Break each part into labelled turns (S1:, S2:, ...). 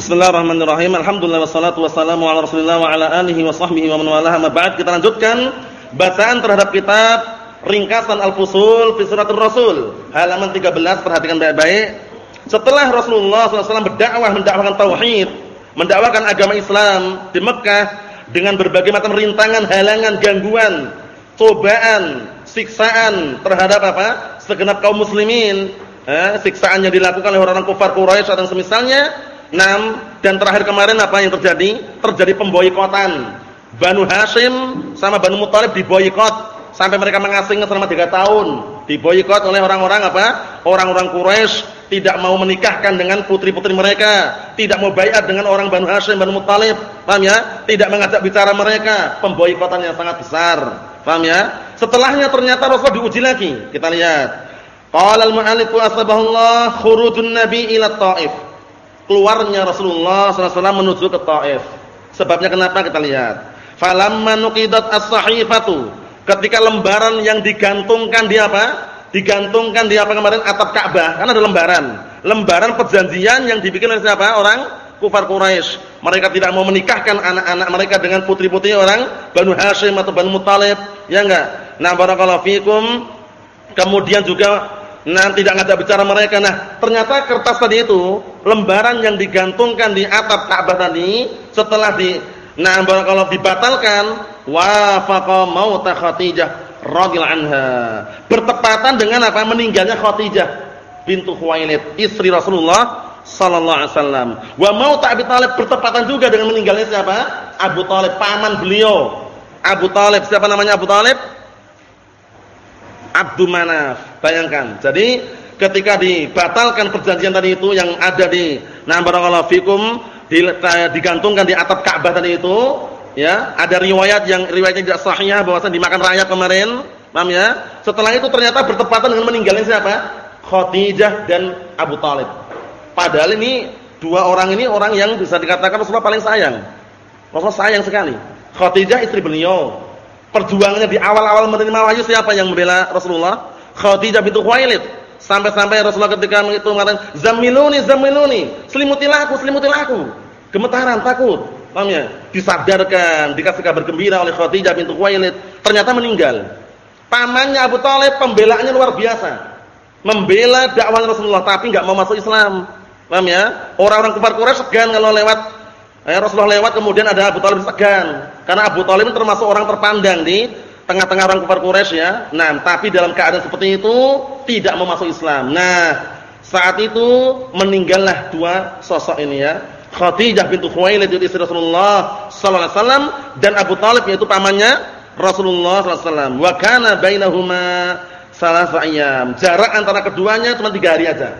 S1: Bismillahirrahmanirrahim. Alhamdulillah wassalatu wassalamu ala Rasulillah wa ala alihi wa sahbihi wa man walaha. ba'd kita lanjutkan bacaan terhadap kitab Ringkasan Al-Fusul fi Suratul Rasul, halaman 13. Perhatikan baik-baik. Setelah Rasulullah SAW berdakwah mendakwahkan tauhid, mendakwahkan agama Islam di Mekah dengan berbagai macam rintangan, halangan, gangguan, cobaan, siksaan terhadap apa? segenap kaum muslimin, eh, siksaan yang dilakukan oleh orang-orang kafir Quraisy atau semisalnya Enam dan terakhir kemarin apa yang terjadi? Terjadi pemboikotan. Banu Hashim sama Banu Muthalib diboikot sampai mereka mengasingkan selama tiga tahun. Diboikot oleh orang-orang apa? Orang-orang Quraisy tidak mau menikahkan dengan putri-putri mereka, tidak mau bayar dengan orang Banu Hashim, Banu Muthalib. Paham ya? Tidak mengajak bicara mereka, pemboikotan yang sangat besar. Paham ya? Setelahnya ternyata Rasul diuji lagi. Kita lihat. Qala al-mu'allif asbahullah khurujun nabi ila Taif keluarnya Rasulullah SAW menuju ke Taif. Sebabnya kenapa kita lihat? Falamma nuqidat as-sahifatu. Ketika lembaran yang digantungkan di apa? Digantungkan di apa kemarin atap Ka'bah, kan ada lembaran. Lembaran perjanjian yang dibikin oleh siapa? Orang kufar Quraisy. Mereka tidak mau menikahkan anak-anak mereka dengan putri-putri orang Banu Hashim atau Banu Muthalib, ya enggak? Nah, barakallahu fikum. Kemudian juga Nah, tidak ngajak bicara mereka. Nah, ternyata kertas tadi itu, lembaran yang digantungkan di atap Ka'bah tadi, setelah di nah kalau dibatalkan, wafaqa mauta Khadijah radhiyallahu anha. Bertepatan dengan apa? Meninggalnya Khadijah bintu Khuwailid, istri Rasulullah sallallahu alaihi wasallam. Wa mauta Abi Thalib bertepatan juga dengan meninggalnya siapa? Abu Thalib, paman beliau. Abu Thalib, siapa namanya Abu Thalib? Abdul Manaf. Bayangkan. Jadi ketika dibatalkan perjanjian tadi itu yang ada di nah barakallahu fikum digantungkan di atap Ka'bah tadi itu, ya, ada riwayat yang riwayatnya tidak sahih bahwasanya dimakan rakyat kemarin, paham ya? Setelah itu ternyata bertepatan dengan meninggalnya siapa? Khadijah dan Abu Talib. Padahal ini dua orang ini orang yang bisa dikatakan Rasulullah paling sayang. Rasulullah sayang sekali. Khadijah istri beliau, Perjuangannya di awal-awal menerima wahyu siapa yang membela Rasulullah? Khadijah bintu Khuwailid. Sampai-sampai Rasulullah ketika menghitung mengatakan, "Zamiluni, zamiluni." Selimutilah aku, selimutilah aku. Gemetaran, takut. Paham ya? Disadarkan, dikasih kabar gembira oleh Khadijah bintu Khuwailid, ternyata meninggal. Pamannya Abu Thalib pembelaannya luar biasa. Membela dakwah Rasulullah tapi enggak mau masuk Islam. Paham ya? Orang-orang kafir Quraisy segan kalau lewat Eh, Rasulullah lewat kemudian ada Abu Talib segan. Karena Abu Talib termasuk orang terpandang di tengah-tengah orang kafir Quraisy ya. Nah, tapi dalam keadaan seperti itu tidak mau masuk Islam. Nah, saat itu meninggallah dua sosok ini ya. Khadijah bintu Khuwailid istri Rasulullah sallallahu alaihi wasallam dan Abu Talib yaitu pamannya Rasulullah sallallahu alaihi wasallam. Wa kana bainahuma salasa ayyam. Jarak antara keduanya cuma tiga hari aja.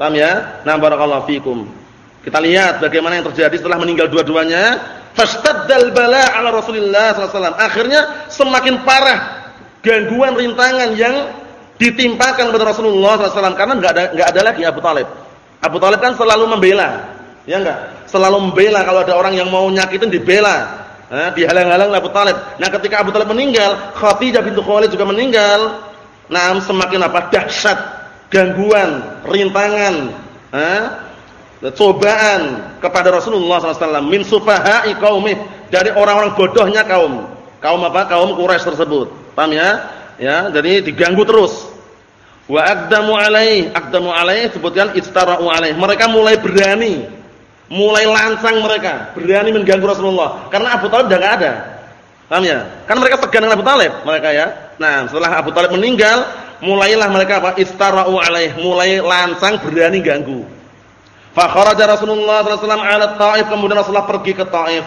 S1: Paham ya? Nah, barakallahu fikum. Kita lihat bagaimana yang terjadi setelah meninggal dua-duanya. Fastaddal bala ala Rasulillah sallallahu Akhirnya semakin parah gangguan rintangan yang ditimpakan kepada Rasulullah sallallahu karena enggak ada enggak ada lagi Abu Talib. Abu Talib kan selalu membela. Ya enggak? Selalu membela kalau ada orang yang mau nyakitin dibela. Nah, dihalang-halang Abu Talib. Nah, ketika Abu Talib meninggal, Khadijah bintu Khuwailid juga meninggal. Nah, semakin apa? dahsyat gangguan, rintangan, cobaan kepada Rasulullah SAW min sufaha'i qaumih dari orang-orang bodohnya kaum. Kaum apa? Kaum Quraisy tersebut. Paham ya? Ya jadi diganggu terus. Wa aqdamu alaih aqdamu alaih sebutkan istara'u alaih. Mereka mulai berani mulai lancang mereka berani mengganggu Rasulullah. Karena Abu Talib sudah enggak ada. Paham ya? Kan mereka segan dengan Abu Talib mereka ya. Nah setelah Abu Talib meninggal mulailah mereka apa? Istara'u alaih mulai lancang berani ganggu Fa Rasulullah sallallahu alaihi Taif kemudian Rasulullah pergi ke Taif.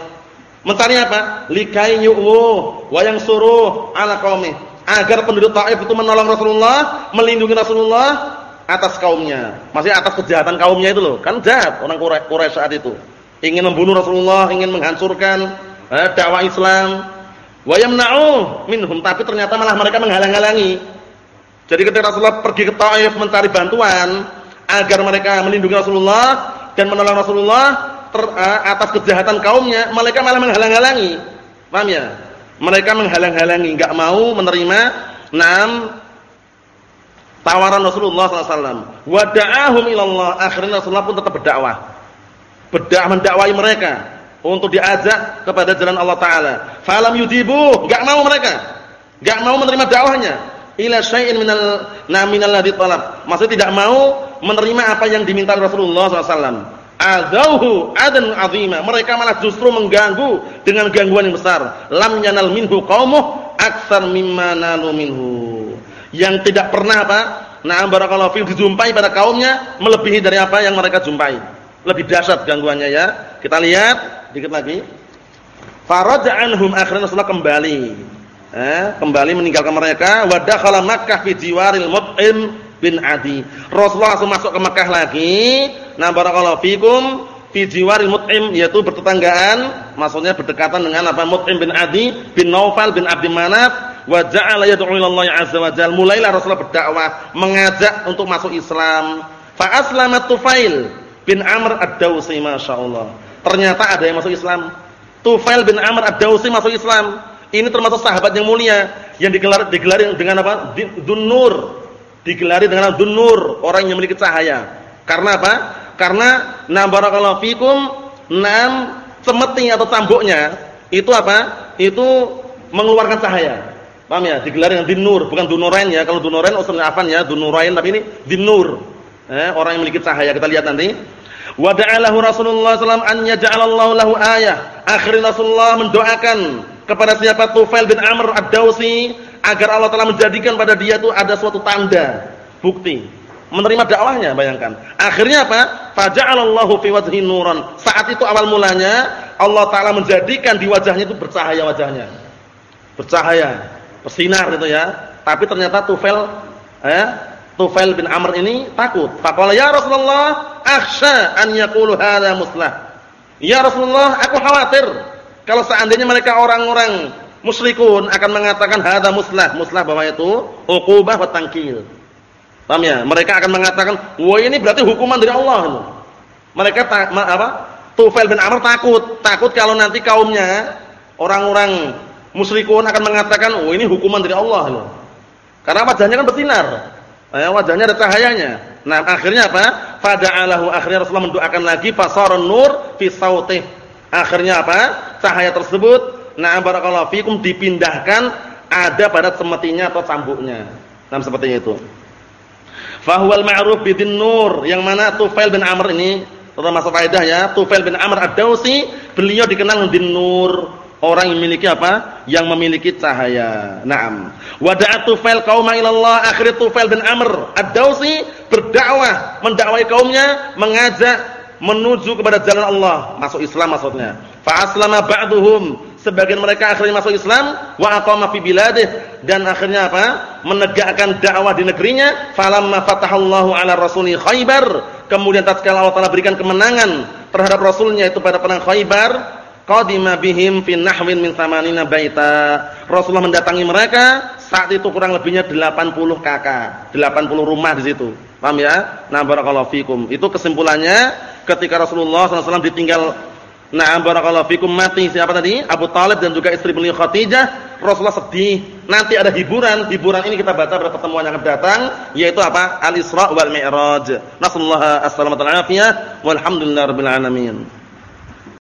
S1: Mencari apa? Likai yu'u wa yang suruh ala qaumi. Agar penduduk Taif itu menolong Rasulullah, melindungi Rasulullah atas kaumnya. Masih atas kejahatan kaumnya itu loh. Kan jahat orang Quraisy saat itu. Ingin membunuh Rasulullah, ingin menghancurkan eh, dakwah Islam. Wa yamna'u minhum, tapi ternyata malah mereka menghalang-halangi. Jadi ketika Rasulullah pergi ke Taif mencari bantuan, agar mereka melindungi Rasulullah dan menolong Rasulullah ter, uh, atas kejahatan kaumnya, mereka malah menghalang-halangi. Paham ya? Mereka menghalang-halangi, enggak mau menerima enam tawaran Rasulullah SAW. Wada'ahum ilallah. Akhirnya Rasulullah pun tetap berdakwah. berdakwah mendakwai mereka untuk diajak kepada jalan Allah taala. Falam yudibu, enggak mau mereka. Enggak mau menerima dakwahnya. Ila syai'in minal naminal ladzi talab. Maksudnya tidak mau menerima apa yang diminta Rasulullah SAW. Adauhu adan azima. Mereka malah justru mengganggu dengan gangguan yang besar. Lam yanal minhu qaumuh aktsar mimma nalu minhu. Yang tidak pernah apa? Na'am barakallahu fi dijumpai pada kaumnya melebihi dari apa yang mereka jumpai. Lebih dahsyat gangguannya ya. Kita lihat dikit lagi. Faraja anhum akhirnya Rasulullah kembali. Eh, kembali meninggalkan mereka wa dakhala Makkah fi jiwaril Mut'im bin Adi. Rasulullah langsung masuk ke Makkah lagi. Nah, barakallahu fikum fi jiwaril Mut'im yaitu bertetanggaan, maksudnya berdekatan dengan apa Mut'im bin Adi bin Naufal bin Abdi Manaf wa ja'ala yad'u ila azza wa. Mulailah Rasulullah berdakwah, mengajak untuk masuk Islam. Fa aslamat Tufail bin Amr ad-Dausi masyaallah. Ternyata ada yang masuk Islam. Tufail bin Amr ad-Dausi masuk Islam. Ini termasuk sahabat yang mulia yang digelar digelar dengan apa? Dunnur. Digelari dengan Dunnur, orang yang memiliki cahaya. Karena apa? Karena na barakallahu fikum enam cemeti atau cambuknya itu apa? Itu mengeluarkan cahaya. Paham ya? Digelar dengan Dinur, bukan Dunurain ya. Kalau Dunurain usulnya apa ya? Dunurain tapi ini Dinur. Eh, orang yang memiliki cahaya. Kita lihat nanti. Wa da'alahu Rasulullah sallallahu an yaj'alallahu lahu ayah. Akhirnya Rasulullah mendoakan kepada siapa Tufail bin Amr Ad-Dausi agar Allah telah menjadikan pada dia itu ada suatu tanda, bukti menerima dakwahnya bayangkan. Akhirnya apa? Faja'alallahu fi wajhi nuran. Saat itu awal mulanya Allah taala menjadikan di wajahnya itu bercahaya wajahnya. Bercahaya, bersinar itu ya. Tapi ternyata Tufail eh Tufail bin Amr ini takut. Faqala ya Rasulullah, akhsha an yaqulu hadza muslah. Ya Rasulullah, aku khawatir kalau seandainya mereka orang-orang musyrikun akan mengatakan hadza muslah, muslah bahwa itu uqubah wa tangkil. Paham ya? Mereka akan mengatakan, "Wah, ini berarti hukuman dari Allah." Mereka tak apa? Tufail bin Amr takut, takut kalau nanti kaumnya orang-orang musyrikun akan mengatakan, "Oh, ini hukuman dari Allah." loh. Karena wajahnya kan bersinar. Eh, wajahnya ada cahayanya. Nah, akhirnya apa? Fada'alahu akhirnya Rasulullah mendoakan lagi fasarun nur fi sautih. Akhirnya apa? Cahaya tersebut na'am barakallahu fikum dipindahkan ada pada semetinya atau cambuknya. Nah, seperti itu. Fahuwal ma'ruf bidin nur yang mana Tufail bin Amr ini termasuk faedah ya. Tufail bin Amr Ad-Dausi beliau dikenal bin nur, orang yang memiliki apa? Yang memiliki cahaya. Naam. Wada'at Tufail qauma ila Allah. Akhirnya Tufail bin Amr Ad-Dausi berdakwah, mendakwai kaumnya, mengajak menuju kepada jalan Allah, masuk Islam maksudnya. Fa aslama ba'duhum, sebagian mereka akhirnya masuk Islam, wa aqama fi biladih dan akhirnya apa? menegakkan dakwah di negerinya. Falamma fatahallahu ala rasuli Khaybar, kemudian tatkala Allah Taala berikan kemenangan terhadap rasulnya itu pada perang Khaybar, qadima bihim fi nahwin min samanina baita. Rasulullah mendatangi mereka saat itu kurang lebihnya 80 kakak, 80 rumah di situ. Paham ya? Nah, barakallahu fikum. Itu kesimpulannya ketika Rasulullah SAW ditinggal Nah, barakallahu fikum mati siapa tadi? Abu Talib dan juga istri beliau Khadijah. Rasulullah sedih. Nanti ada hiburan. Hiburan ini kita baca pada pertemuan yang akan datang, yaitu apa? Al-Isra wal Mi'raj. Nasallahu alaihi wasallam. Walhamdulillahirabbil alamin.